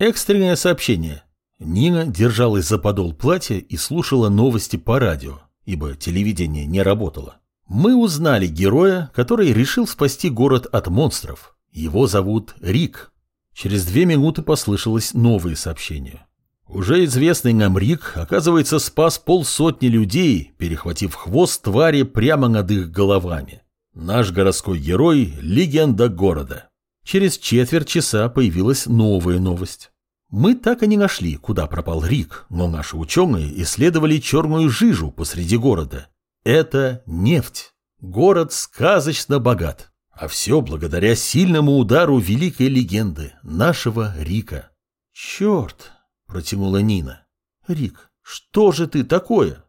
Экстренное сообщение. Нина держалась за подол платья и слушала новости по радио, ибо телевидение не работало. Мы узнали героя, который решил спасти город от монстров. Его зовут Рик. Через две минуты послышалось новое сообщение. Уже известный нам Рик, оказывается, спас полсотни людей, перехватив хвост твари прямо над их головами. Наш городской герой – легенда города. Через четверть часа появилась новая новость. Мы так и не нашли, куда пропал Рик, но наши ученые исследовали черную жижу посреди города это нефть. Город сказочно богат. А все благодаря сильному удару великой легенды, нашего Рика. «Черт!» – протянула Нина. «Рик, что же ты такое?»